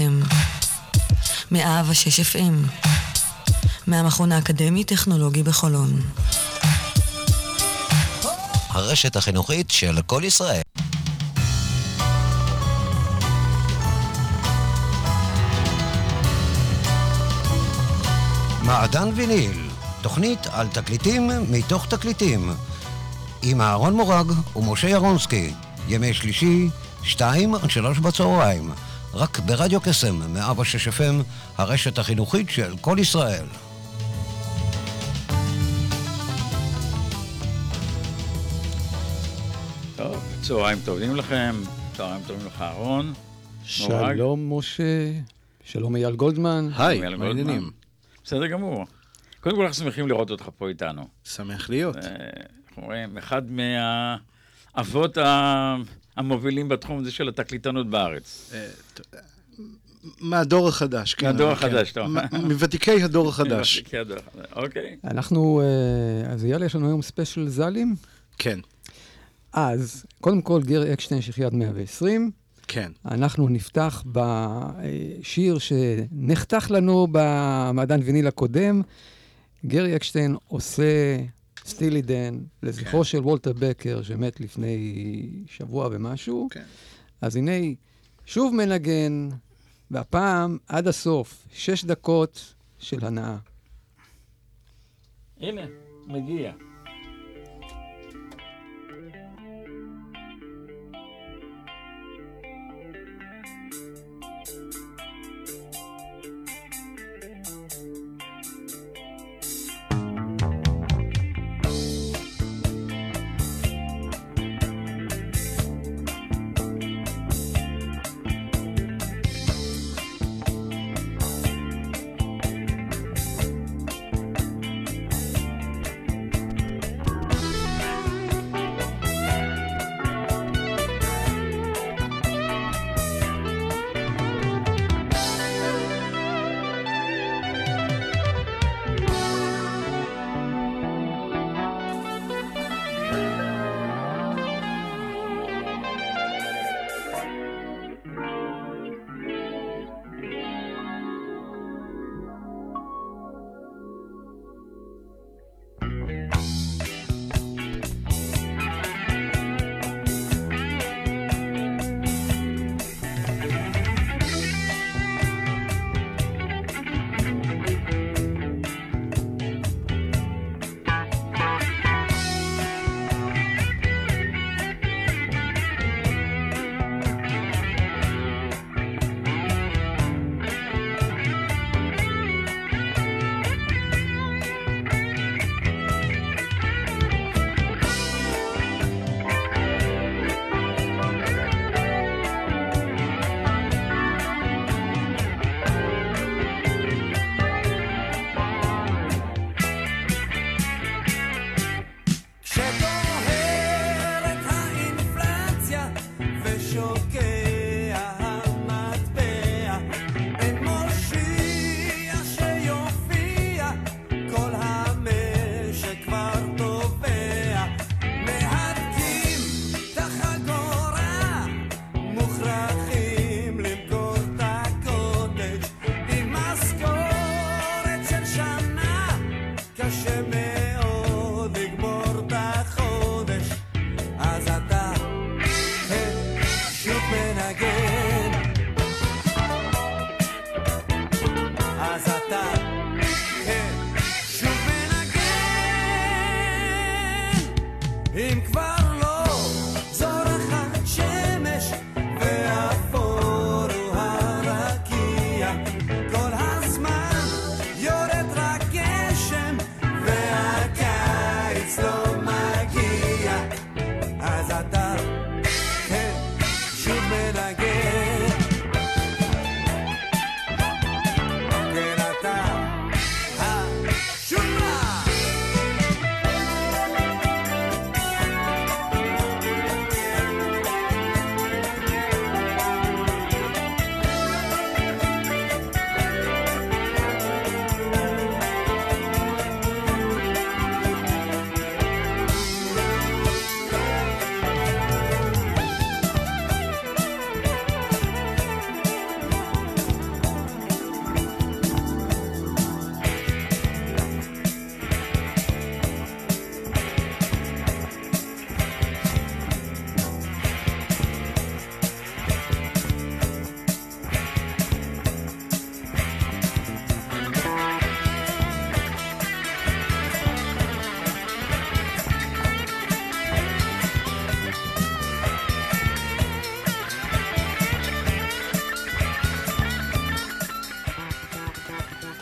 בעצם. מאהבה 6 FM. מהמכון האקדמי-טכנולוגי בחולון. הרשת החינוכית של כל ישראל. מעדן ויניל, תוכנית על תקליטים מתוך תקליטים. עם אהרון מורג ומשה ירונסקי, ימי שלישי, שתיים עד שלוש בצהריים. רק ברדיו קסם, 106 FM, הרשת החינוכית של כל ישראל. טוב, צהריים טובים לכם, צהריים טובים לך אהרון. שלום משה, שלום אייל גולדמן. היי, אייל מה גולדמן. העניינים? בסדר גמור. קודם כל אנחנו שמחים לראות אותך פה איתנו. שמח להיות. אה, אנחנו רואים, אחד מהאבות ה- המובילים בתחום הזה של התקליטנות בארץ. אה, מהדור החדש, כן. מהדור כן. החדש, אתה אומר. מ- מוותיקי הדור החדש. מוותיקי הדור החדש, אוקיי. אנחנו, אה, אז אייל, יש לנו היום ספיישל ז"לים. כן, אז, קודם כל, גרי אקשטיין שחייד 120. כן. אנחנו נפתח בשיר שנחתך לנו במעדן ויניל הקודם. גרי אקשטיין עושה סטילי דן לזכרו כן. של וולטר בקר, שמת לפני שבוע ומשהו. כן. אז הנה, שוב מנגן, והפעם עד הסוף, שש דקות של הנאה. הנה, מגיע.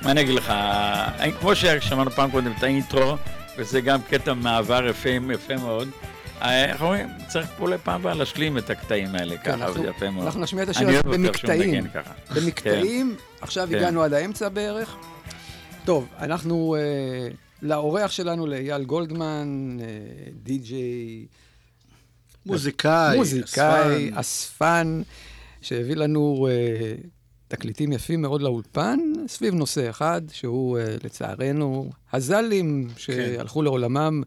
מה אני אגיד לך, כמו ששמענו פעם קודם את האינטרו, וזה גם קטע מעבר יפה, יפה מאוד. אה, איך אומרים? צריך פה לפעם הבאה להשלים את הקטעים האלה כן, ככה, אנחנו- וזה יפה מאוד. אנחנו נשמיע את השיר הזה במקטעים. במקטעים, עכשיו כן. הגענו עד האמצע בערך. טוב, אנחנו אה, לאורח שלנו, לאייל גולדמן, אה, די-ג'יי, מוזיקאי, מוזיקאי, אספן. אספן, שהביא לנו אה, תקליטים יפים מאוד לאולפן, סביב נושא אחד, שהוא אה, לצערנו הז"לים שהלכו לעולמם.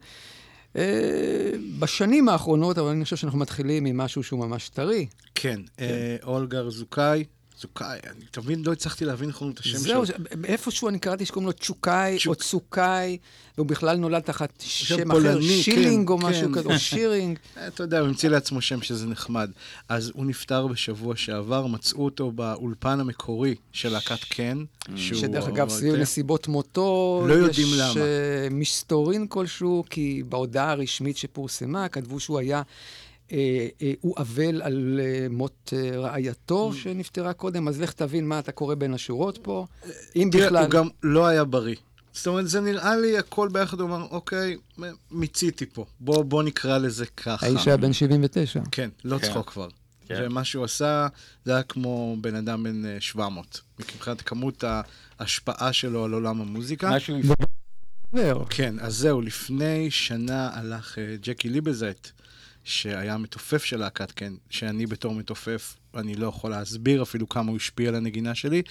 אה, בשנים האחרונות, אבל אני חושב שאנחנו מתחילים עם משהו שהוא ממש טרי. כן, אה, אולגר זוכאי. זוכאי, אני תמיד לא הצלחתי להבין נכון את השם זהו, שלו. זה- איפשהו אני קראתי שקוראים לו צ'וקאי או צ'וק. צוקאי, והוא בכלל נולד תחת שם אחר, פולני, שילינג כן, או משהו כן. כזה, או שירינג. אה, אתה יודע, הוא המציא לעצמו שם שזה נחמד. אז הוא נפטר בשבוע שעבר, מצאו אותו באולפן המקורי של להקת קן. שהוא- שדרך אגב, סביב כן. נסיבות מותו, לא יודעים יש למה. אה, מסתורין כלשהו, כי בהודעה הרשמית שפורסמה, כתבו שהוא היה, הוא אבל על אה, מות אה, רעייתו שנפטרה קודם, אז לך תבין מה אתה קורא בין השורות פה, אם תראה, בכלל. הוא גם לא היה בריא. זאת אומרת, זה נראה לי הכל ביחד, הוא אמר, אוקיי, מיציתי פה. בוא, בוא נקרא לזה ככה. האיש היה בן 79. כן, לא כן. צחוק כבר. כן. ומה שהוא עשה, זה היה כמו בן אדם בן אה, 700. מבחינת כמות ההשפעה שלו על עולם המוזיקה. משהו. כן, אז זהו, לפני שנה הלך אה, ג'קי ליבזייט, שהיה המתופף של להקת כן, שאני בתור מתופף, אני לא יכול להסביר אפילו כמה הוא השפיע על הנגינה שלי,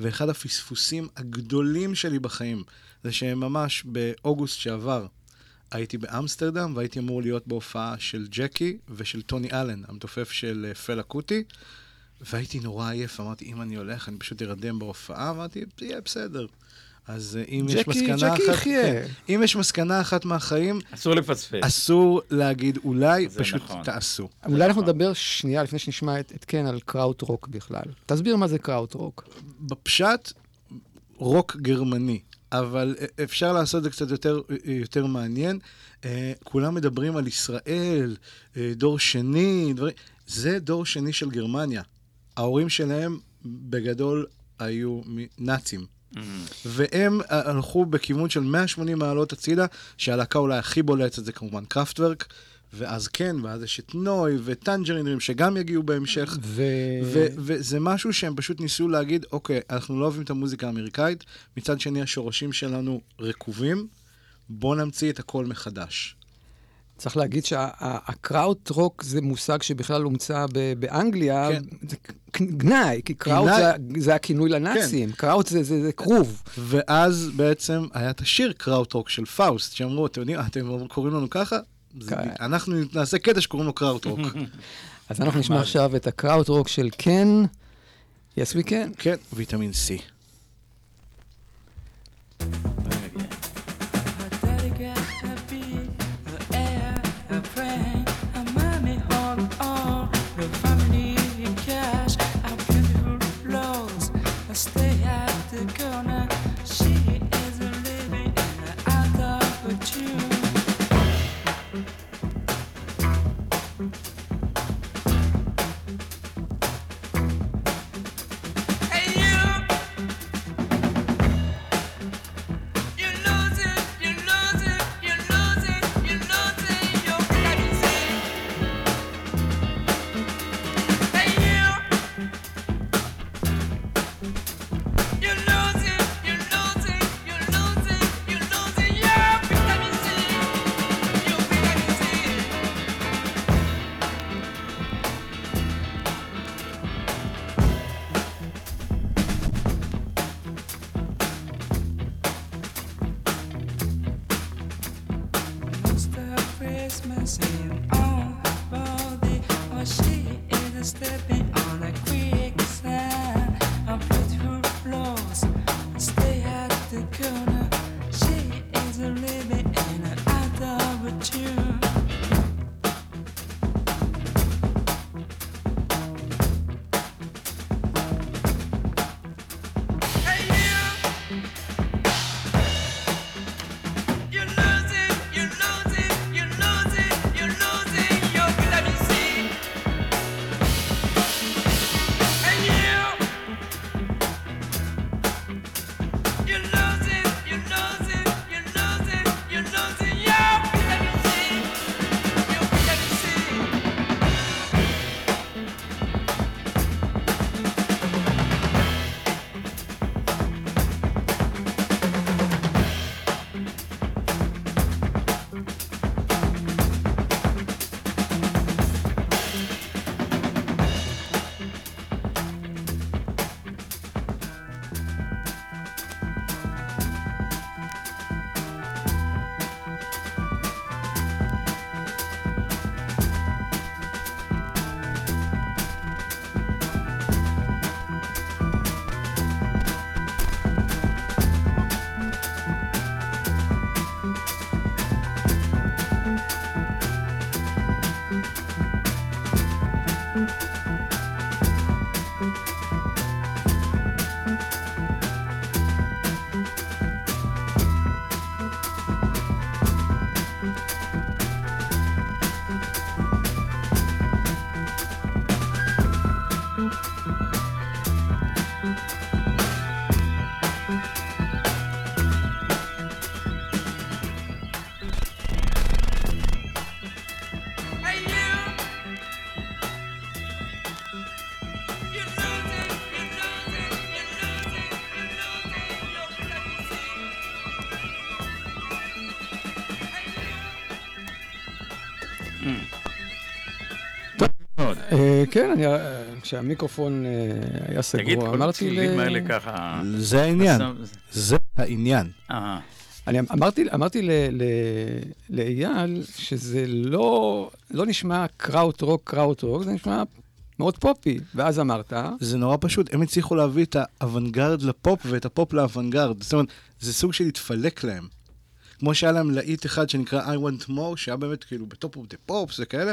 ואחד הפספוסים הגדולים שלי בחיים, זה שממש באוגוסט שעבר, הייתי באמסטרדם, והייתי אמור להיות בהופעה של ג'קי ושל טוני אלן, המתופף של אה, פלה קוטי, והייתי נורא עייף, אמרתי, אם אני הולך, אני פשוט ארדם בהופעה, אמרתי, יהיה בסדר. אז אה, אם יש מסקנה ג'קי אחת... יחיה. כן, אם יש מסקנה אחת מהחיים, אסור לפספס. אסור להגיד אולי, פשוט נכון. תעשו. אולי אנחנו נכון. נדבר שנייה לפני שנשמע את, את קן על קראוט רוק בכלל. תסביר מה זה קראוט רוק. בפשט, רוק גרמני, אבל אה, אפשר לעשות את זה קצת יותר, אה, יותר מעניין. אה, כולם מדברים על ישראל, אה, דור שני, דברים... זה דור שני של גרמניה. ההורים שלהם בגדול היו נאצים. והם אה, הלכו בכיוון של 180 מעלות הצידה, שהלהקה אולי הכי בולטת זה כמובן קראפטוורק, ואז כן, ואז יש את נוי וטנג'רינרים שגם יגיעו בהמשך. ו... ו- וזה משהו שהם פשוט ניסו להגיד, אוקיי, אנחנו לא אוהבים את המוזיקה האמריקאית, מצד שני השורשים שלנו רקובים, בואו נמציא את הכל מחדש. צריך להגיד שהקראוט רוק זה מושג שבכלל הומצא באנגליה, כן. זה גנאי, כי קראוט. זה, זה הכינוי לנאצים, קראוט זה, זה, זה כרוב. ואז בעצם היה את השיר קראוטרוק של פאוסט, שאמרו, אתם יודעים, אתם קוראים לנו ככה? זה- כן. אנחנו נעשה קטע שקוראים לו קראוטרוק. אז אנחנו נשמע עכשיו את הקראוט רוק של קן, yes we can. כן, ויטמין C. כן, אני, אה, כשהמיקרופון אה, היה סגור, תגיד, כל אמרתי הצלילים ל- האלה ככה... זה העניין, זה העניין. אה, אני אמרתי, אמרתי ל, ל, לאייל שזה לא, לא נשמע קראוט רוק, קראוט רוק, זה נשמע מאוד פופי. ואז אמרת, זה נורא פשוט, הם הצליחו להביא את האוונגרד לפופ ואת הפופ לאוונגרד. זאת אומרת, זה סוג של התפלק להם. כמו שהיה להם להיט אחד שנקרא I want more, שהיה באמת כאילו ב Top of the Pops וכאלה,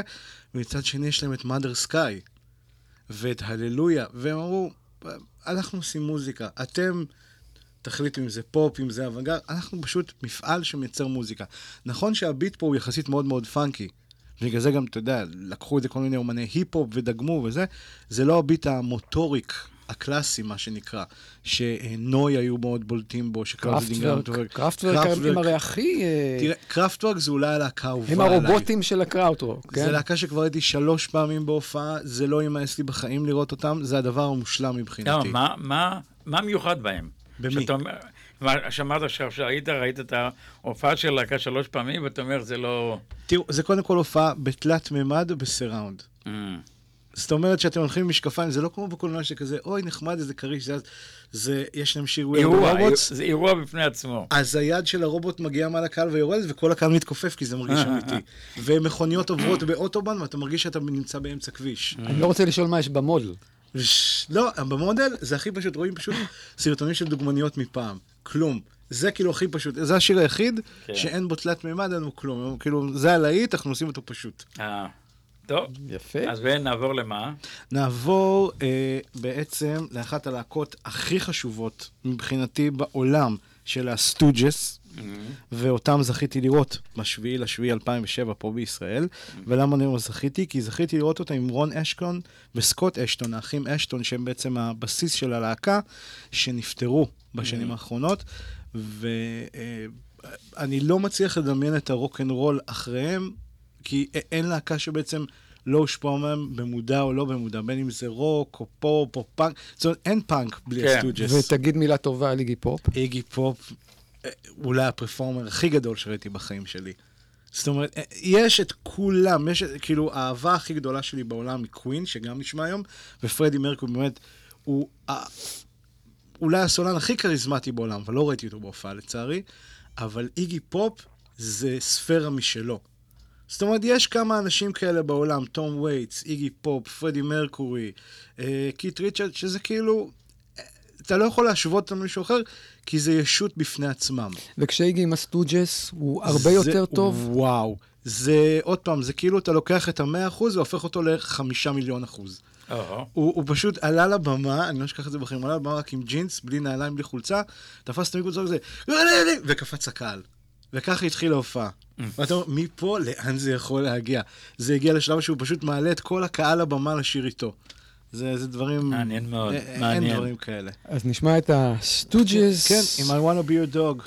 ומצד שני יש להם את mother sky ואת הללויה, והם אמרו, אנחנו עושים מוזיקה, אתם תחליטו אם זה פופ, אם זה אוונגרד, אנחנו פשוט מפעל שמייצר מוזיקה. נכון שהביט פה הוא יחסית מאוד מאוד פאנקי, ובגלל זה גם, אתה יודע, לקחו את זה כל מיני אומני היפ-הופ ודגמו וזה, זה לא הביט המוטוריק הקלאסי, מה שנקרא, שנוי היו מאוד בולטים בו, קראפטוורק, קראפטוורק הם הרי הכי... אה, תראה, קראפטוורק זה אולי הלהקה האהובה הם עליי. הרובוטים של הקראוט רוק, זה כן? להקה שכבר הייתי שלוש פעמים בהופעה, זה לא יימאס לי בחיים לראות אותם, זה הדבר המושלם מבחינתי. מה- מה- מה מיוחד בהם? במי? שמעת עכשיו שהיית, ראית את ההופעה של להקה שלוש פעמים, ואתה אומר, זה לא... תראו, זה קודם כל הופעה בתלת מימד ובסיראונד. Mm. זאת אומרת שאתם הולכים עם משקפיים, זה לא כמו בקולנוע שכזה, אוי, נחמד, איזה כריש, זה, זה, יש להם שיר the robots, זה אירוע בפני עצמו. אז היד של הרובוט מגיעה מעל הקהל ויורדת, וכל הקהל מתכופף כי זה מרגיש אמיתי. ומכוניות עוברות באוטובן, ואתה מרגיש שאתה נמצא באמצע כביש. אני לא רוצה לשאול מה יש במודל. לא, במודל זה הכי פשוט, רואים פשוט סרטונים של דוגמניות מפעם. כלום. זה כאילו הכי פשוט, זה השיר היחיד כן. שאין בו תלת מימד, אין בו כלום. כאילו, זה הלהיט, אנחנו עושים אותו פשוט. אה, טוב, יפה. אז ונעבור למה? נעבור אה, בעצם לאחת הלהקות הכי חשובות מבחינתי בעולם של הסטוג'ס, ואותם זכיתי לראות בשביעי לשביעי 2007 פה בישראל. ולמה אני אומר זכיתי? כי זכיתי לראות אותם עם רון אשטון וסקוט אשטון, האחים אשטון, שהם בעצם הבסיס של הלהקה, שנפטרו בשנים האחרונות. ואני לא מצליח לדמיין את הרוקנרול אחריהם, כי אין להקה שבעצם לא הושפעה מהם במודע או לא במודע, בין אם זה רוק או פופ או פאנק, זאת אומרת, אין פאנק בלי כן. הסטוג'ס. ותגיד מילה טובה על איגי פופ. איגי פופ, אה, אולי הפרפורמר הכי גדול שראיתי בחיים שלי. זאת אומרת, אה, יש את כולם, יש את, כאילו, האהבה הכי גדולה שלי בעולם היא קווין, שגם נשמע היום, ופרדי מרקורי באמת, הוא ה- אולי הסולן הכי כריזמטי בעולם, אבל לא ראיתי אותו בהופעה לצערי, אבל איגי פופ זה ספירה משלו. זאת אומרת, יש כמה אנשים כאלה בעולם, תום וייטס, איגי פופ, פרדי מרקורי, אה, קיט ריצ'רד, שזה כאילו, אה, אתה לא יכול להשוות אותם למישהו אחר, כי זה ישות בפני עצמם. וכשאיגי עם הסטוג'ס הוא הרבה זה- יותר טוב. וואו. זה, עוד פעם, זה כאילו אתה לוקח את המאה אחוז והופך אותו לחמישה מיליון אחוז. או, הוא, הוא פשוט עלה לבמה, אני לא אשכח את זה בחיים, הוא עלה לבמה רק עם ג'ינס, בלי נעליים, בלי חולצה, תפס את המיקרופון וזה, וקפץ לקהל. וככה התחילה ההופעה. ואתה אומר, מפה לאן זה יכול להגיע? זה הגיע לשלב שהוא פשוט מעלה את כל הקהל לבמה לשיר איתו. זה, זה דברים... מעניין מאוד, אה, אה, מעניין. אין דברים כאלה. אז נשמע את הסטוג'ס. כן, אם I wanna be your dog.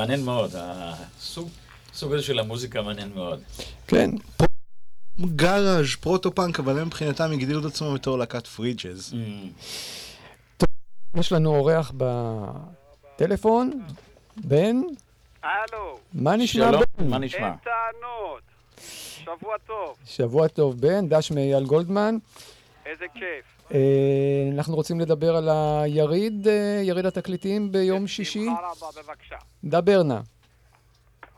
מעניין מאוד, הסוג הזה של המוזיקה מעניין מאוד. כן, גאראז', פרוטו-פאנק, אבל הם מבחינתם הגדירו את עצמם בתור להקת פרי ג'אז. Mm. יש לנו אורח בטלפון, בן, הלו, מה נשמע בן? מה נשמע? אין טענות. שבוע טוב, שבוע טוב בן, דש מאייל גולדמן. איזה כיף. אה, אנחנו רוצים לדבר על היריד, אה, יריד התקליטים ביום שישי. בשמחה רבה, בבקשה. דבר נא.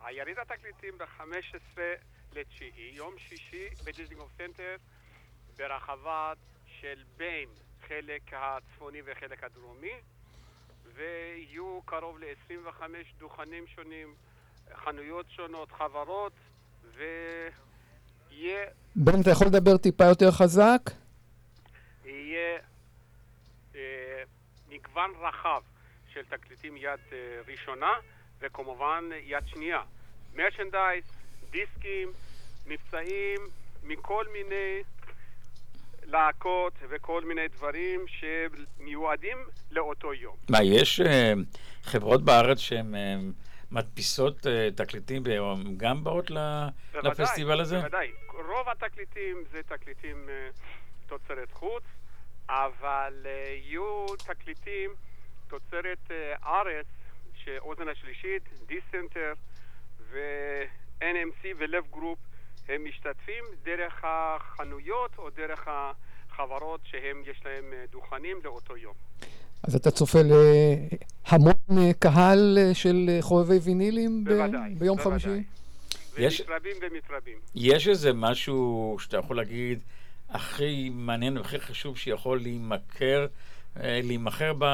היריד התקליטים ב-15 לתשיעי, יום שישי בדיזינגוף סנטר, ברחבת של בין חלק הצפוני וחלק הדרומי, ויהיו קרוב ל-25 דוכנים שונים, חנויות שונות, חברות, ויהיה בן, אתה יכול לדבר טיפה יותר חזק? יהיה אה, מגוון רחב של תקליטים יד אה, ראשונה וכמובן יד שנייה. מרצ'נדייז, דיסקים, מבצעים מכל מיני להקות וכל מיני דברים שמיועדים לאותו יום. מה, יש אה, חברות בארץ שהן אה, מדפיסות אה, תקליטים גם באות בוודאי, לפסטיבל הזה? בוודאי. רוב התקליטים זה תקליטים אה, תוצרת חוץ, אבל אה, יהיו תקליטים תוצרת אה, ארץ, שהאוזן השלישית, דיסק סנטר ו-NMC ולב גרופ, הם משתתפים דרך החנויות או דרך החברות שהם, יש להם אה, דוכנים לאותו יום. אז אתה צופה להמון קהל של חובבי וינילים ב- בוודאי, ביום בוודאי. חמישי? יש- ומתרבים ומתרבים. יש איזה משהו שאתה יכול להגיד הכי מעניין והכי חשוב שיכול להימכר, אה, להימכר ב,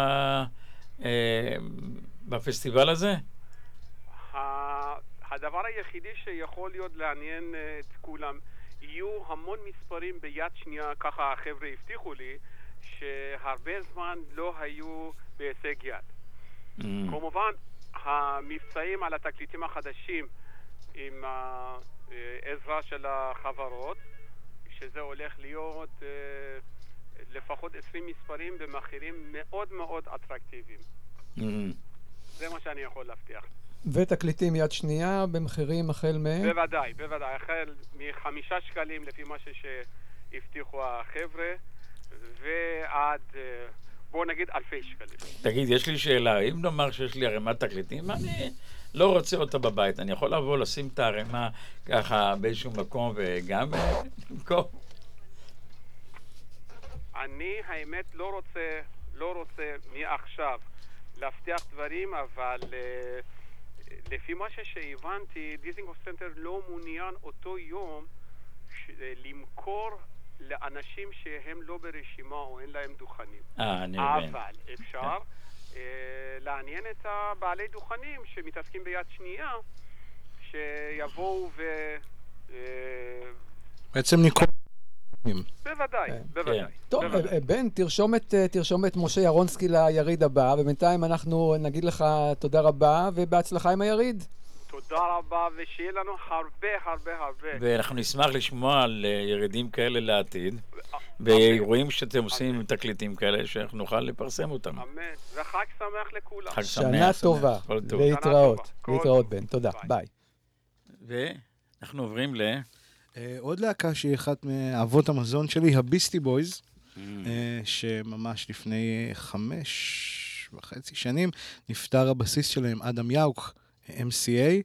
אה, בפסטיבל הזה? הדבר היחידי שיכול להיות לעניין אה, את כולם, יהיו המון מספרים ביד שנייה, ככה החבר'ה הבטיחו לי, שהרבה זמן לא היו בהישג יד. Mm. כמובן, המבצעים על התקליטים החדשים עם העזרה של החברות, שזה הולך להיות אה, לפחות 20 מספרים במחירים מאוד מאוד אטרקטיביים. Mm. זה מה שאני יכול להבטיח. ותקליטים יד שנייה במחירים החל מ... בוודאי, בוודאי. החל מחמישה שקלים לפי מה שהבטיחו החבר'ה, ועד, אה, בואו נגיד, אלפי שקלים. תגיד, יש לי שאלה, אם נאמר שיש לי ערימת תקליטים, אני לא רוצה אותה בבית, אני יכול לבוא לשים את הערימה ככה באיזשהו מקום וגם אה, למכור? אני, האמת, לא רוצה, לא רוצה מעכשיו להבטיח דברים, אבל אה, לפי מה שהבנתי, דיזינגוף סנטר לא מעוניין אותו יום ש- אה, למכור לאנשים שהם לא ברשימה או אין להם דוכנים. אה, אני מבין. אבל אפשר אה, לעניין את הבעלי דוכנים שמתעסקים ביד שנייה, שיבואו ו... אה, בעצם ניקול... בוודאי, כן. בוודאי. טוב, בוודאי. אה, בן, תרשום את, אה, תרשום את משה ירונסקי ליריד הבא, ובינתיים אנחנו נגיד לך תודה רבה ובהצלחה עם היריד. תודה רבה, ושיהיה לנו הרבה הרבה הרבה. ואנחנו נשמח לשמוע על אה, ירידים כאלה לעתיד, ואירועים שאתם עושים עם תקליטים כאלה, שאנחנו נוכל לפרסם אותם. אמן. וחג שמח לכולם. חג שמח. שנה. טובה. להתראות. להתראות. בן. תודה. ביי. ואנחנו עוברים ל... אה, עוד להקה שהיא אחת מאבות המזון שלי, ה Beastie Boys, Mm. אה, שממש לפני חמש וחצי שנים נפטר הבסיסט שלהם, אדם יאוק, MCA.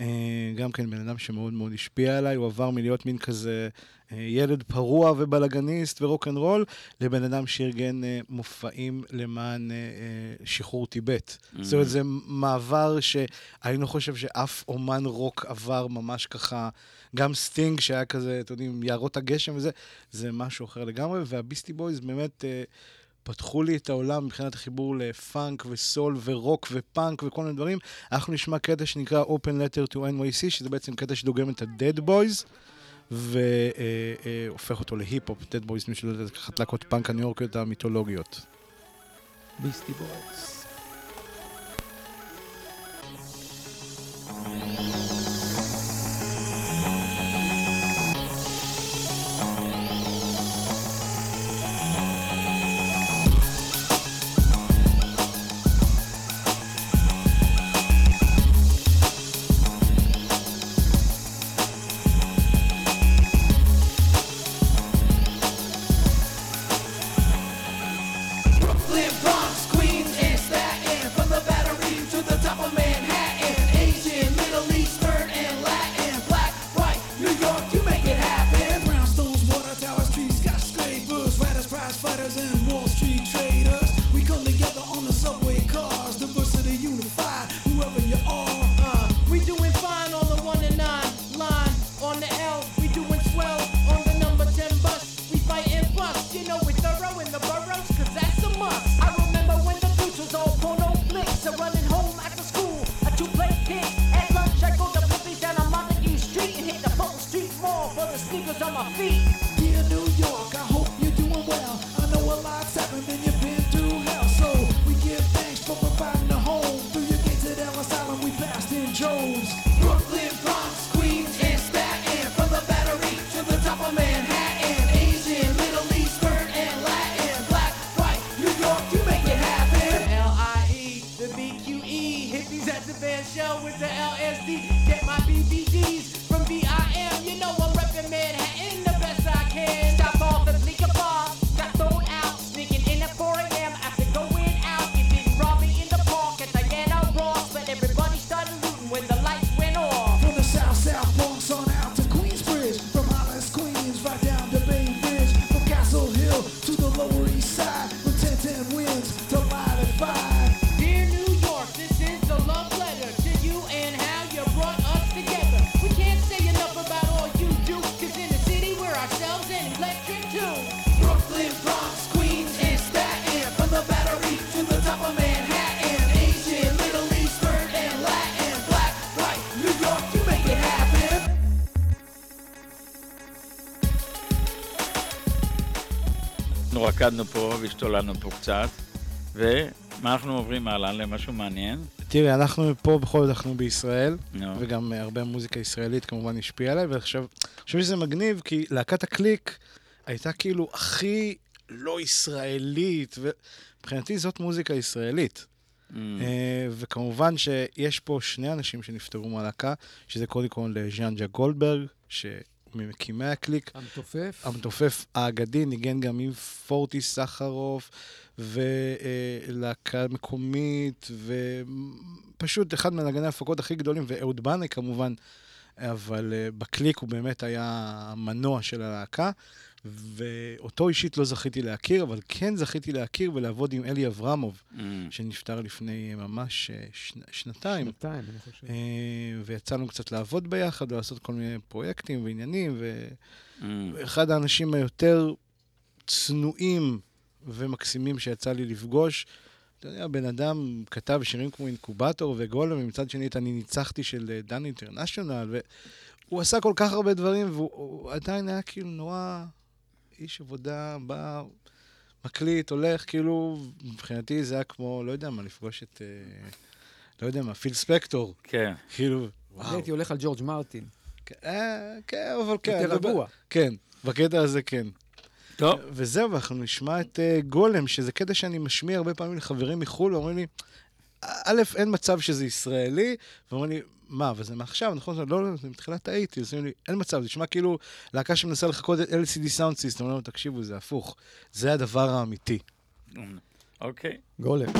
אה, גם כן בן אדם שמאוד מאוד השפיע עליי, הוא עבר מלהיות מין כזה אה, ילד פרוע ובלאגניסט ורוקנרול, לבן אדם שארגן אה, מופעים למען שחרור טיבט. Mm. זאת אומרת, זה מעבר שאני לא חושב שאף אומן רוק עבר ממש ככה, גם סטינג שהיה כזה, אתם יודעים, יערות הגשם וזה, זה משהו אחר לגמרי, וה Beastie Boys באמת... פתחו לי את העולם מבחינת החיבור לפאנק וסול ורוק ופאנק וכל מיני דברים. אנחנו נשמע קטע שנקרא Open Letter to NYC, שזה בעצם קטע שדוגם את ה-Dead Boys, והופך אותו להיפ-הופ, Dead Boys, מי שלא יודע, זה אחת להקות פאנק הניו יורקיות המיתולוגיות. ביסטי בויז. רקדנו פה והשתוללנו פה קצת, ומה אנחנו עוברים הלאה למשהו מעניין? תראה, אנחנו פה בכל זאת אנחנו בישראל, נו. וגם אה, הרבה מוזיקה ישראלית כמובן השפיעה עליי, ועכשיו, אני חושב שזה מגניב, כי להקת הקליק הייתה כאילו הכי לא ישראלית, ומבחינתי זאת מוזיקה ישראלית. Mm. אה, וכמובן שיש פה שני אנשים שנפטרו מהלהקה, שזה קודם כל ז'אנג'ה גולדברג, שממקימי הקליק, המתופף. המתופף האגדי, ניגן גם עם פורטי סחרוף, ולהקה מקומית, ופשוט אחד מנגני ההפקות הכי גדולים, ואהוד בנאי כמובן, אבל אה, בקליק הוא באמת היה המנוע של הלהקה, ואותו אישית לא זכיתי להכיר, אבל כן זכיתי להכיר ולעבוד עם אלי אברמוב, Mm. שנפטר לפני ממש אה, שנה, שנתיים. שנתיים, אני חושב. אה, ויצאנו קצת לעבוד ביחד ולעשות כל מיני פרויקטים ועניינים, ו... Mm. אחד האנשים היותר צנועים ומקסימים שיצא לי לפגוש. אתה יודע, בן אדם כתב שירים כמו אינקובטור וגולם, ומצד שני את אני ניצחתי של אה, דן אינטרנשיונל, והוא עשה כל כך הרבה דברים, והוא הוא עדיין היה כאילו נורא איש עבודה, בא, מקליט, הולך, כאילו, מבחינתי זה היה כמו, לא יודע מה, לפגוש את, אה, לא יודע מה, פיל ספקטור, כן. כאילו, אני וואו. הייתי הולך על ג'ורג' מרטין. אה, כן, אבל כן. יותר רגוע. כן, בקטע הזה כן. טוב, וזהו, אנחנו נשמע את uh, גולם, שזה קטע שאני משמיע הרבה פעמים לחברים מחו"ל, ואומרים לי, א', אין מצב שזה ישראלי, ואומרים לי, מה, אבל זה מעכשיו, נכון? לא, לא, זה מתחילת האייטי, אז אומרים לי, אין מצב, זה נשמע כאילו להקה שמנסה לחכות את LCD סאונד סיסטם, אומרים לנו, תקשיבו, זה הפוך, זה הדבר האמיתי. אוקיי. גולם.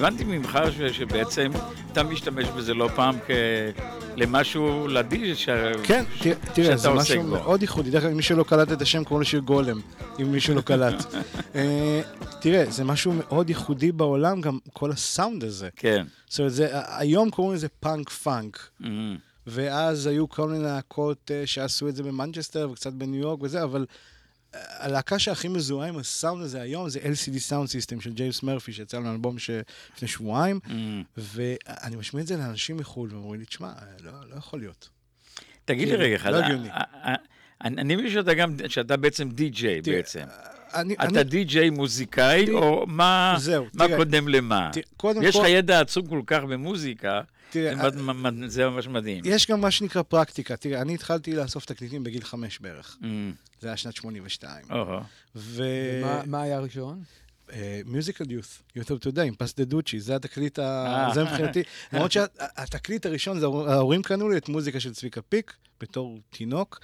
הבנתי ממך ש- שבעצם אתה משתמש בזה לא פעם. למשהו לדיג'י ש... כן, ש- תראה, זה משהו בו. מאוד ייחודי. דרך אגב, מי שלא קלט את השם קוראים לשיר גולם, אם מישהו לא קלט. אה, תראה, זה משהו מאוד ייחודי בעולם, גם כל הסאונד הזה. כן. זאת אומרת, זה- היום קוראים לזה punk funk. Mhm. ואז היו כל מיני להקות אה, שעשו את זה במנצ'סטר וקצת בניו יורק וזה, אבל הלהקה שהכי מזוהה עם הסאונד הזה היום זה LCD Soundsystem של ג'יימס מרפי, שיצא לנו אלבום לפני שבועיים, Mhm. ואני משמיע את זה לאנשים מחו"ל, והם אומרים לי, תשמע, אה, לא, לא יכול להיות. תגיד לי כאילו, רגע אחד, לא אה, הגיוני. אה, אה, אני אני מבין שאתה גם, שאתה בעצם די-ג'יי בעצם. אני, אתה אני, די-ג'יי מוזיקאי, תראה, או מה זהו, מה תראה, קודם למה? תראה, קודם יש כל- לך ידע עצום כל כך במוזיקה, תראה, זה מאוד- מד- זה ממש מדהים. יש גם מה שנקרא פרקטיקה. תראה, אני התחלתי לאסוף תקליטים בגיל חמש בערך. Mhm. זה היה שנת 82. אוהו. ו... מה- מה היה הראשון? Musical Youth, Youth of Today, עם Pass the Dutchie, זה התקליט, ה... אה. זה מבחינתי. למרות שהתקליט הראשון, זה ההורים קנו לי את מוזיקה של צביקה פיק, בתור תינוק,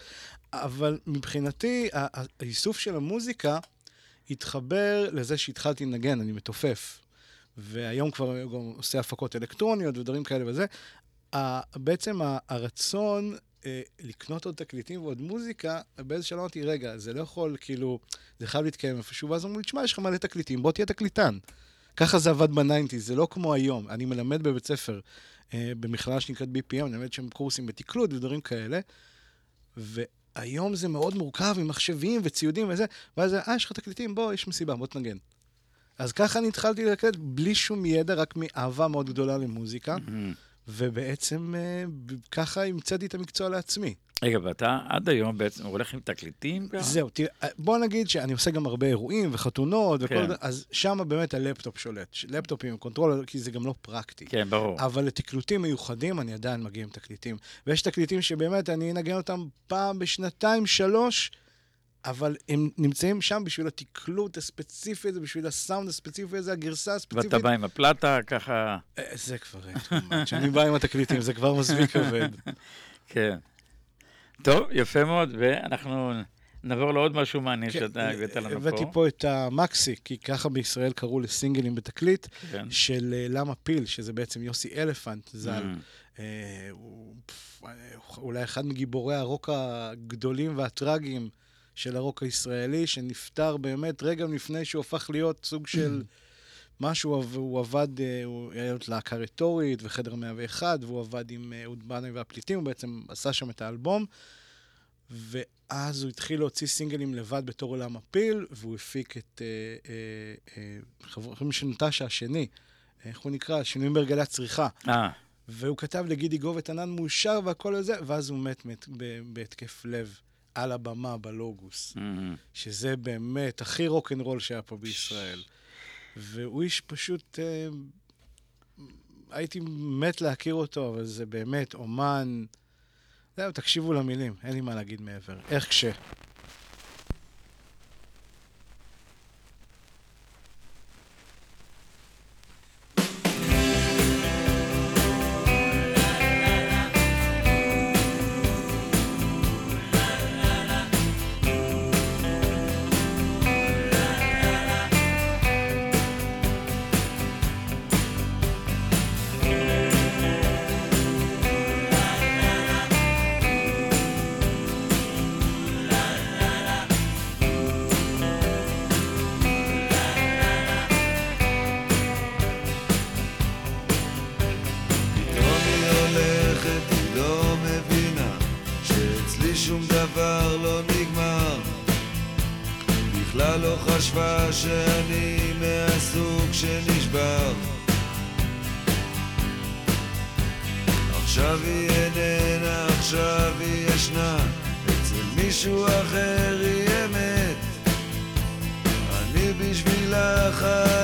אבל מבחינתי, האיסוף של המוזיקה התחבר לזה שהתחלתי לנגן, אני מתופף. והיום כבר גם עושה הפקות אלקטרוניות ודברים כאלה וזה. בעצם הרצון אה, לקנות עוד תקליטים ועוד מוזיקה, באיזה שלב אמרתי, רגע, זה לא יכול, כאילו, זה חייב להתקיים איפשהו, ואז אמרו לי, תשמע, יש לך מלא תקליטים, בוא תהיה תקליטן. ככה זה עבד ב nineties, זה לא כמו היום. אני מלמד בבית ספר, אה, במכללה שנקראת BPM, אני מלמד שם קורסים בתקלוט ודברים כאלה, והיום זה מאוד מורכב עם מחשבים וציודים וזה, ואז, אה, יש לך תקליטים, בוא, יש מסיבה, בוא תנגן. אז ככה אני התחלתי לתקלט בלי שום ידע, רק מאהבה מאוד גדולה למוזיקה, Mhm. ובעצם אה, ככה המצאתי את המקצוע לעצמי. רגע, ואתה עד היום בעצם הולך עם תקליטים? ככה? זהו, תראה, אה, בוא נגיד שאני עושה גם הרבה אירועים וחתונות וכל כן. זה, אז שם באמת הלפטופ שולט. לפטופים עם control, כי זה גם לא פרקטי. כן, ברור. אבל לתקלוטים מיוחדים אני עדיין מגיע עם תקליטים. ויש תקליטים שבאמת אני אנגן אותם פעם בשנתיים, שלוש, אבל הם נמצאים שם בשביל התקלוט הספציפי הזה, בשביל הסאונד הספציפי הזה, הגרסה הספציפית. ואתה בא עם הפלטה ככה, אה, זה כבר אין תרומה. כשאני בא עם התקליטים, זה כבר מספיק כבד. כן. טוב, יפה מאוד, ואנחנו נעבור לעוד משהו מעניין כן, שאתה הבאת לנו הבאתי פה. פה את המקסי, כי ככה בישראל קראו לסינגלים בתקליט, כן. של אה, למה פיל, שזה בעצם יוסי אלפנט ז"ל. Mm. אה, הוא אה, אולי אחד מגיבורי הרוק הגדולים והטרגיים של הרוק הישראלי, שנפטר באמת רגע לפני שהוא הפך להיות סוג של משהו, הוא עבד, אה, הוא היה להקה רטורית וחדר 101, והוא עבד עם אה, אהוד בנאי והפליטים, הוא בעצם עשה שם את האלבום. ואז הוא התחיל להוציא סינגלים לבד בתור עולם הפיל, והוא הפיק את אה, אה, אה, חברים של נטשה השני, איך הוא נקרא? שינויים בהרגלי הצריכה. אה, והוא כתב לגידי גוב את ענן מאושר והכל הזה, ואז הוא מת, מת בהתקף לב על הבמה בלוגוס, mhm. שזה באמת הכי רוקנרול שהיה פה בישראל. והוא איש פשוט... אה, הייתי מת להכיר אותו, אבל זה באמת אומן... זהו, תקשיבו למילים, אין לי מה להגיד מעבר. איך כש... uh...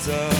יש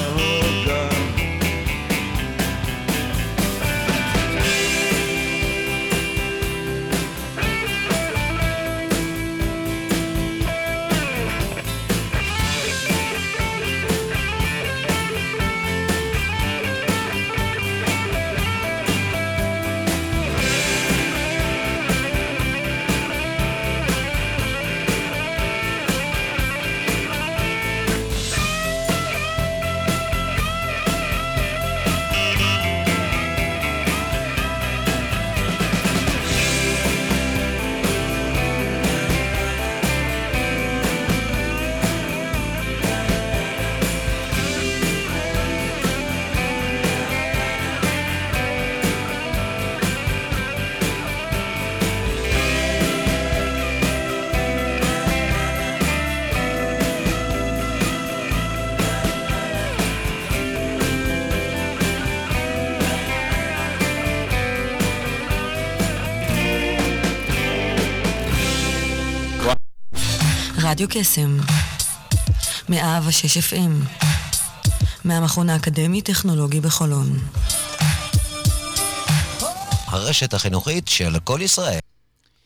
רדיו קסם, 106 FM, מהמכון האקדמי-טכנולוגי בחולון. הרשת החינוכית של כל ישראל.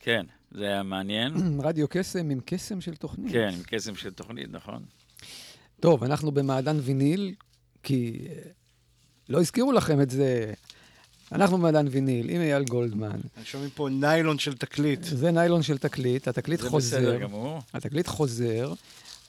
כן, זה היה מעניין. רדיו קסם עם קסם של תוכנית. כן, עם קסם של תוכנית, נכון. טוב, אנחנו במעדן ויניל, כי אה, לא הזכירו לכם את זה. אנחנו במעדן ויניל, עם אייל גולדמן. שומעים פה ניילון של תקליט. זה ניילון של תקליט, התקליט זה חוזר. בסדר גמור. התקליט חוזר,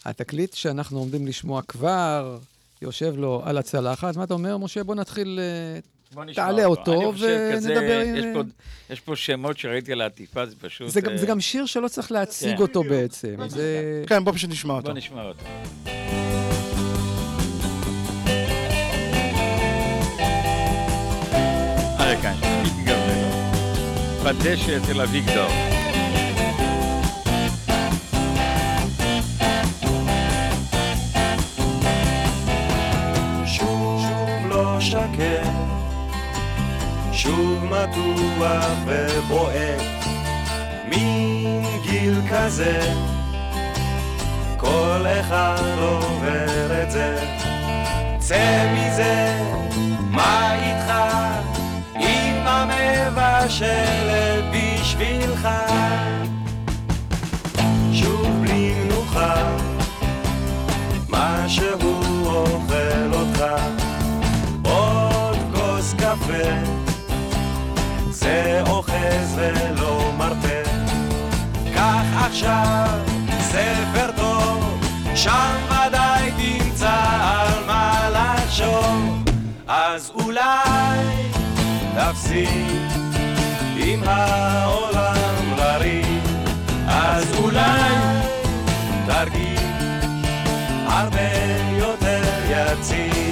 התקליט שאנחנו עומדים לשמוע כבר יושב לו על הצלחת. מה אתה אומר, משה? בוא נתחיל, אה, בוא תעלה אותו. ונדבר עם... יש פה, יש פה שמות שראיתי על העטיפה, זה פשוט... זה גם, אה, זה גם שיר שלא צריך להציג כן. אותו בעצם. זה... כן, בוא פשוט נשמע אותו. בוא נשמע אותו. איינשטיין, מיקי גבריאלוב. בדשא אצל אביגדור. לא שקט, שוב מתוח ובועט, מין גיל כזה, כל אחד עובר את זה. צא מזה, מה איתך? מבשלת בשבילך. שוב בלי מנוחה, מה שהוא אוכל אותך. עוד כוס קפה, זה אוחז ולא מרפה. קח עכשיו ספר טוב, שם ודאי תמצא על מה לחשוב. אז אולי תפסיק העולם לריב, אז אולי תרגיש הרבה יותר יציב.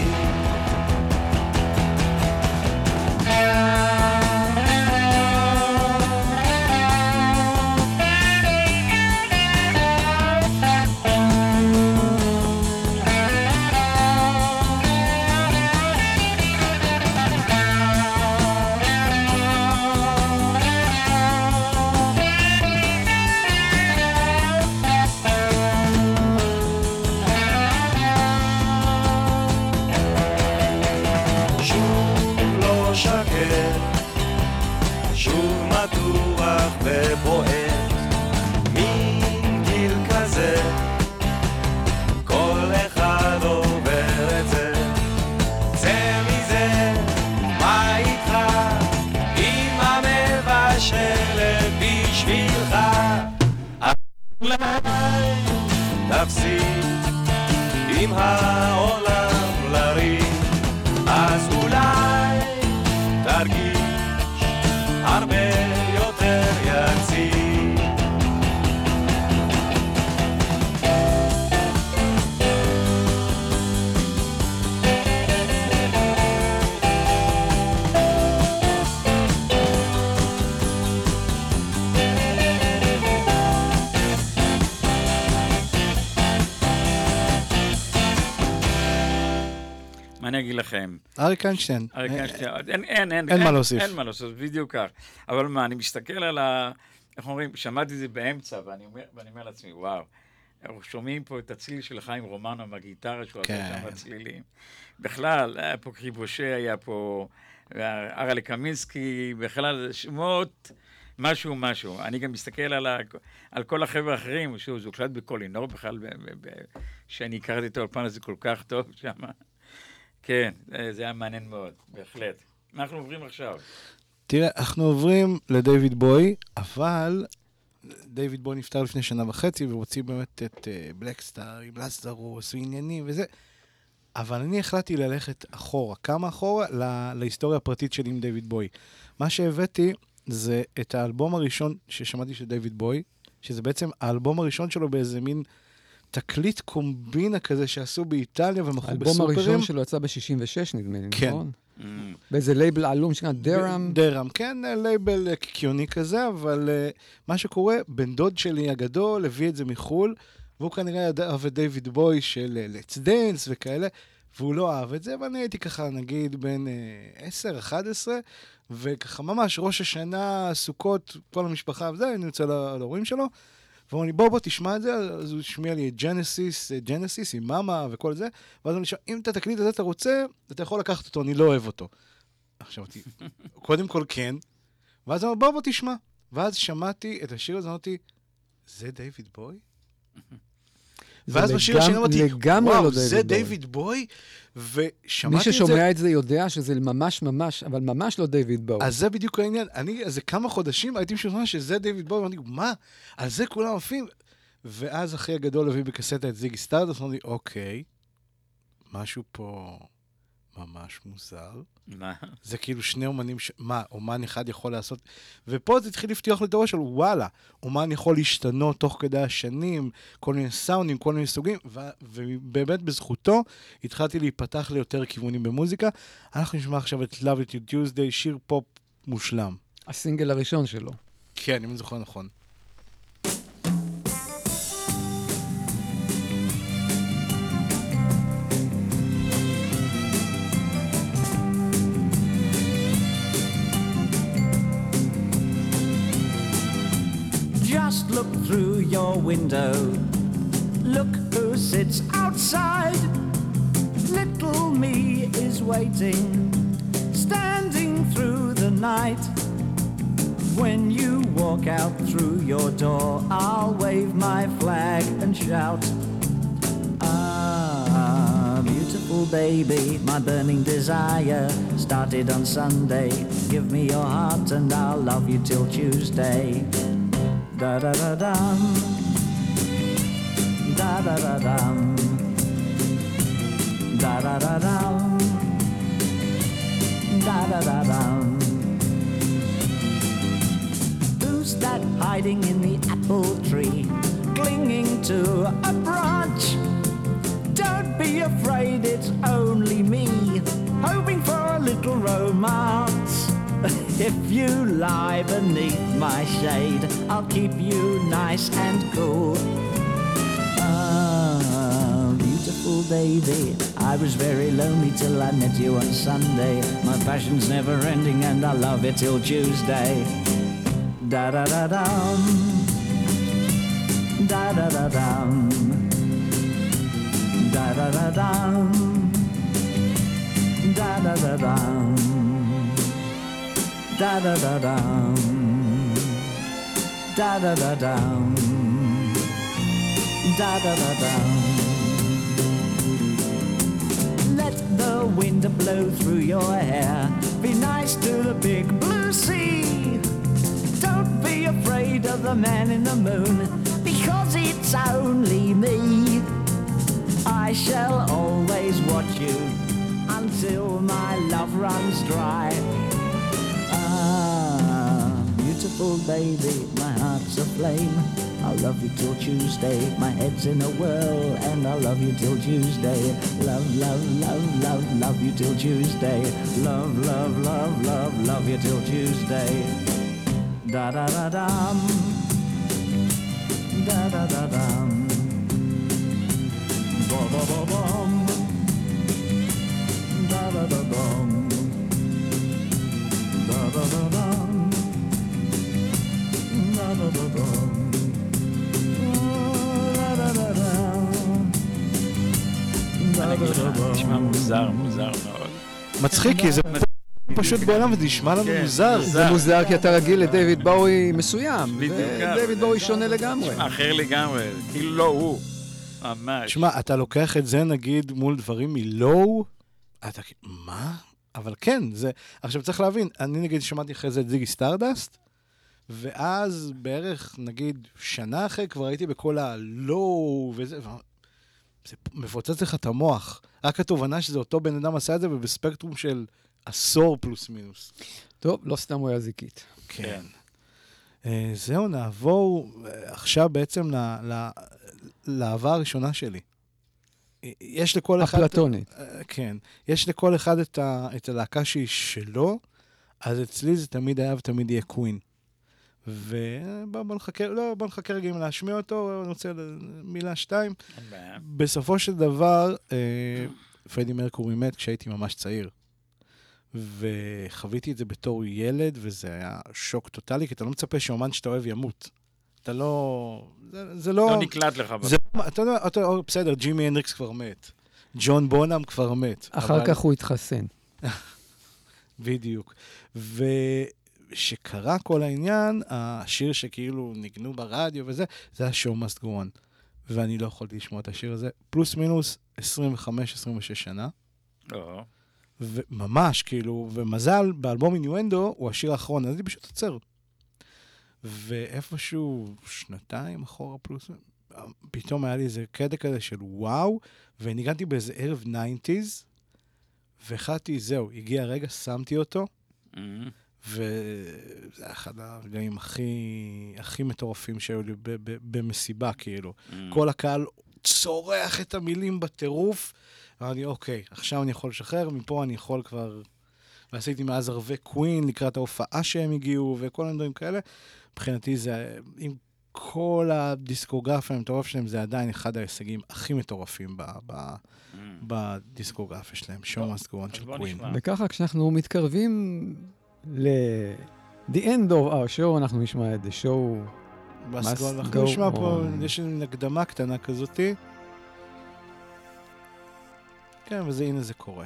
תפסיק עם העולם לריב. אז אולי תרגיש אגיד לכם? אריק איינשטיין. אריק אה, איינשטיין, אין, אין, אין, אין מה להוסיף. אין מה להוסיף, בדיוק כך. אבל מה, אני מסתכל על ה... איך אומרים, שמעתי את זה באמצע, ואני אומר, ואני אומר לעצמי, וואו, אנחנו שומעים פה את הצליל של חיים רומנו מהגיטרה שהוא עשה כן. שם בצלילים. בכלל, היה פה קריבושה, היה פה אראלה קמינסקי, בכלל, שמות, משהו משהו. אני גם מסתכל על, ה... על כל החבר'ה האחרים, שוב, זה הוקלט בקולינור בכלל, ב... ב... ב... שאני הכרתי את האולפן הזה כל כך טוב שם. כן, זה זה היה מעניין מאוד, בהחלט. מה אנחנו עוברים עכשיו? תראה, אנחנו עוברים לדייוויד בוי, אבל דיוויד בוי נפטר לפני שנה וחצי, ורוצים באמת את בלקסטאר עם לסדרוס ועניינים וזה. אבל אני החלטתי ללכת אחורה, כמה אחורה, לה, להיסטוריה הפרטית שלי עם דיוויד בוי. מה שהבאתי זה את האלבום הראשון ששמעתי של דיוויד בוי, שזה בעצם האלבום הראשון שלו באיזה מין תקליט קומבינה כזה שעשו באיטליה ומכרו האלבום בסופרים. הראשון שלו יצא ב-66, נדמה לי, כן. נכון? באיזה לייבל עלום שנקרא Deram. Deram, כן, לייבל אה, קיקיוני כזה, אבל uh, מה שקורה, בן דוד שלי הגדול הביא את זה מחו"ל, והוא כנראה אהב את דיוויד בואי של Let's Dance וכאלה, והוא לא אהב את זה, ואני הייתי ככה, נגיד, בן uh, 10, 11, וככה ממש ראש השנה, סוכות, כל המשפחה וזה, אני יוצא לה- להורים שלו, והוא אמר לי, בוא, בוא, תשמע את זה, אז הוא השמיע לי את ג'נסיס, את ג'נסיס עם מאמה וכל זה, ואז הוא נשאר, אם את התקליט הזה אתה רוצה, אתה יכול לקחת אותו, אני לא אוהב אותו. עכשיו, אותי, קודם כל כן, ואז הוא אמר, בוא, בוא, תשמע. ואז שמעתי את השיר הזה, אמרתי, זה דיוויד בוי? ואז בשיר השני אמרתי, לגמרי וואו, לא זה דיוויד דיוויד בוי? ושמעתי מי את זה... ששומע את זה יודע שזה ממש ממש, אבל ממש לא דיוויד באו. אז זה בדיוק העניין. אני, איזה כמה חודשים הייתי משוכנע שזה דיוויד בוי, ואמרתי, מה? על זה כולם עפים? ואז אחי הגדול הביא בקסטה את זיגי סטארדוס, אמרתי, אוקיי, משהו פה ממש מוזר. מה? זה כאילו שני אומנים, ש... מה, אומן אחד יכול לעשות... ופה זה התחיל לפתוח לי את הראש של וואלה, אומן יכול להשתנות תוך כדי השנים, כל מיני סאונדים, כל מיני סוגים, ו... ובאמת בזכותו התחלתי להיפתח ליותר כיוונים במוזיקה. אנחנו נשמע עכשיו את Love It You Tuesday, שיר פופ מושלם. הסינגל הראשון שלו. כן, אם אני זוכר נכון. Just look through your window. Look who sits outside. Little me is waiting, standing through the night. When you walk out through your door, I'll wave my flag and shout. Ah, beautiful baby, my burning desire started on Sunday. Give me your heart and I'll love you till Tuesday. Da da da dum. Da da da dum. Da da da dum. Da da da dum. Who's that hiding in the apple tree, clinging to a branch? Don't be afraid, it's only me, hoping for a little romance. If you lie beneath my shade, I'll keep you nice and cool. Ah, beautiful baby, I was very lonely till I met you on Sunday. My passion's never ending and I love it till Tuesday. Da da da dum. Da da da dum. Da da da dum. Da da da dum. Da da da dum. Da da da dum. Da da da dum. Let the wind blow through your hair. Be nice to the big blue sea. Don't be afraid of the man in the moon, because it's only me. I shall always watch you until my love runs dry. Beautiful baby, my heart's aflame. I'll love you till Tuesday. My head's in a whirl, and I'll love you till Tuesday. Love, love, love, love, love you till Tuesday. Love, love, love, love, love you till Tuesday. Da da da dum. Da da da dum. Ba ba ba bum. Da da da dum. Da da da dum. לך? נשמע מוזר, מוזר מאוד. מצחיק, כי זה פשוט בעולם וזה נשמע לנו כן, מוזר. זה מוזר כי אתה רגיל לדייוויד באוי מסוים. ודייוויד בואי שונה לגמרי. נשמע אחר לגמרי, כאילו לא הוא. ממש. שמע, אתה לוקח את זה נגיד מול דברים מ Low, אתה כאילו, מה? אבל כן, זה... עכשיו צריך להבין, אני נגיד שמעתי אחרי זה את Ziggy Stardust, ואז בערך, נגיד, שנה אחרי כבר הייתי בכל ה Low וזה. זה מפוצץ לך את המוח. רק התובנה שזה אותו בן אדם עשה את זה, ובספקטרום של עשור פלוס מינוס. טוב, לא סתם הוא היה זיקית. כן. אה, זהו, נעבור אה, עכשיו בעצם לאהבה הראשונה שלי. יש לכל אחד... אפלטונית. אה, כן. יש לכל אחד את, ה, את הלהקה שהיא שלו, אז אצלי זה תמיד היה ותמיד יהיה קווין. ובוא בוא נחכה, לא, בוא נחכה רגע אם להשמיע אותו, אני רוצה מילה שתיים. בסופו של דבר, אה, פרדי מרקורי מת כשהייתי ממש צעיר. וחוויתי את זה בתור ילד, וזה היה שוק טוטאלי, כי אתה לא מצפה שאומן שאתה אוהב ימות. אתה לא... זה, זה לא... לא נקלט לך. זה, לא- אתה יודע, אתה, בסדר, ג'ימי הנדריקס כבר מת. ג'ון בונאם כבר מת. אחר אבל- כך הוא התחסן. בדיוק. וכשקרה כל העניין, השיר שכאילו ניגנו ברדיו וזה, זה היה show must go on. ואני לא יכולתי לשמוע את השיר הזה, פלוס מינוס 25-26 שנה. לא. וממש, כאילו, ומזל, באלבום אינואנדו הוא השיר האחרון, אז אני פשוט עוצר. ואיפשהו שנתיים אחורה פלוס, פתאום היה לי איזה קטע כזה של וואו, וניגנתי באיזה ערב 90's, והחלטתי, זהו, הגיע הרגע, שמתי אותו, מהמם. וזה היה אחד הרגעים הכי, הכי מטורפים שהיו לי ב- ב- במסיבה, כאילו. Mm. כל הקהל צורח את המילים בטירוף, אמרתי, אוקיי, עכשיו אני יכול לשחרר, מפה אני יכול כבר... ועשיתי מאז ערבי קווין לקראת ההופעה שהם הגיעו, וכל מיני דברים כאלה. מבחינתי זה, עם כל הדיסקוגרפיה המטורף שלהם, זה עדיין אחד ההישגים הכי מטורפים ב- ב- בדיסקוגרפיה שלהם, go on של קווין. וככה, כשאנחנו מתקרבים ל-the end of our show, אנחנו נשמע את the show. בסגול, אנחנו נשמע פה, on. יש לנו הקדמה קטנה כזאתי. כן, וזה, הנה זה קורה.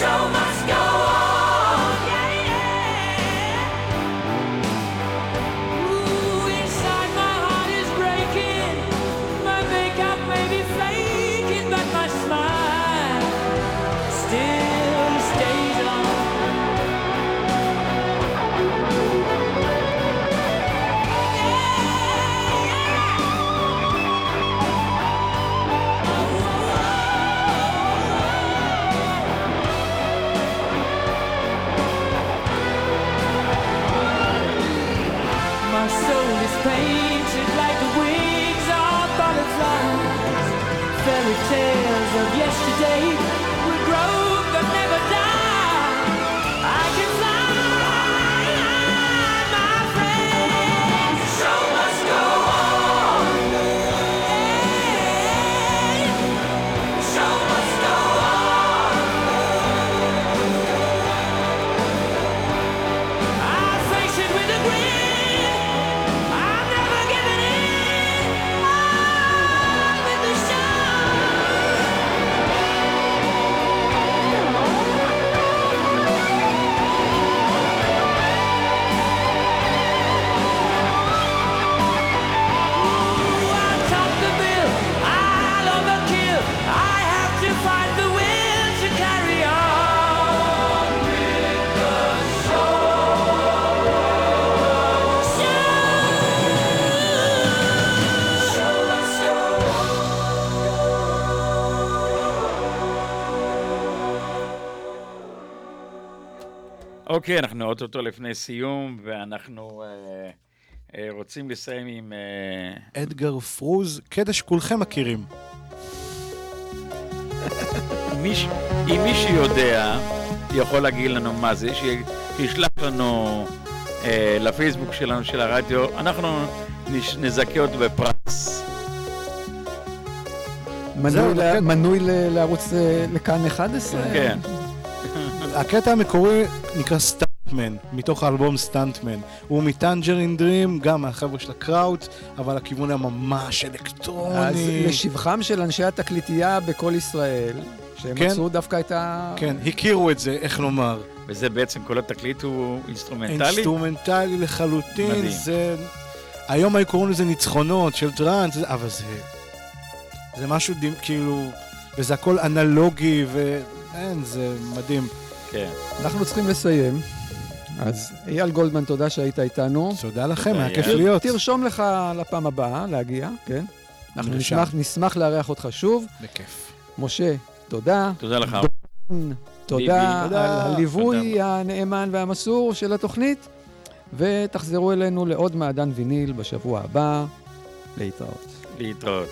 show אוקיי, אנחנו אוטוטו לפני סיום, ואנחנו אה, אה, רוצים לסיים עם... אה, אדגר פרוז, קטע שכולכם מכירים. מי ש- אם מישהו יודע, יכול להגיד לנו מה זה, שישלח לנו אה, לפייסבוק שלנו, של הרדיו, אנחנו נש- נזכה אותו בפרס. מנוי ל- מנוי ל- לערוץ, לכאן 11? כן. הקטע המקורי נקרא Stuntman, מתוך האלבום Stuntman. הוא מ Tangerine Dream, גם מהחבר'ה של הקראוט, אבל הכיוון היה ממש אז אלקטרוני. לשבחם של אנשי התקליטייה בקול ישראל, שהם כן. מצאו דווקא את ה... כן, הכירו את זה, איך לומר. וזה בעצם כל התקליט הוא אינסטרומנטלי? אינסטרומנטלי לחלוטין, מדהים. זה... היום היו קוראים לזה ניצנים של טראנס, אבל זה... זה משהו דים, כאילו... וזה הכל אנלוגי, ואין, זה מדהים. כן. אנחנו צריכים לסיים. אז אייל גולדמן, תודה שהיית איתנו. תודה לכם, היה כיף להיות. תרשום לך לפעם הבאה להגיע, כן? אנחנו. נשמח, נשמח לארח אותך שוב. בכיף. משה, תודה. תודה לך. דורון, תודה על. הליווי הנאמן והמסור של התוכנית, ותחזרו אלינו לעוד מעדן ויניל בשבוע הבא. להתראות. להתראות.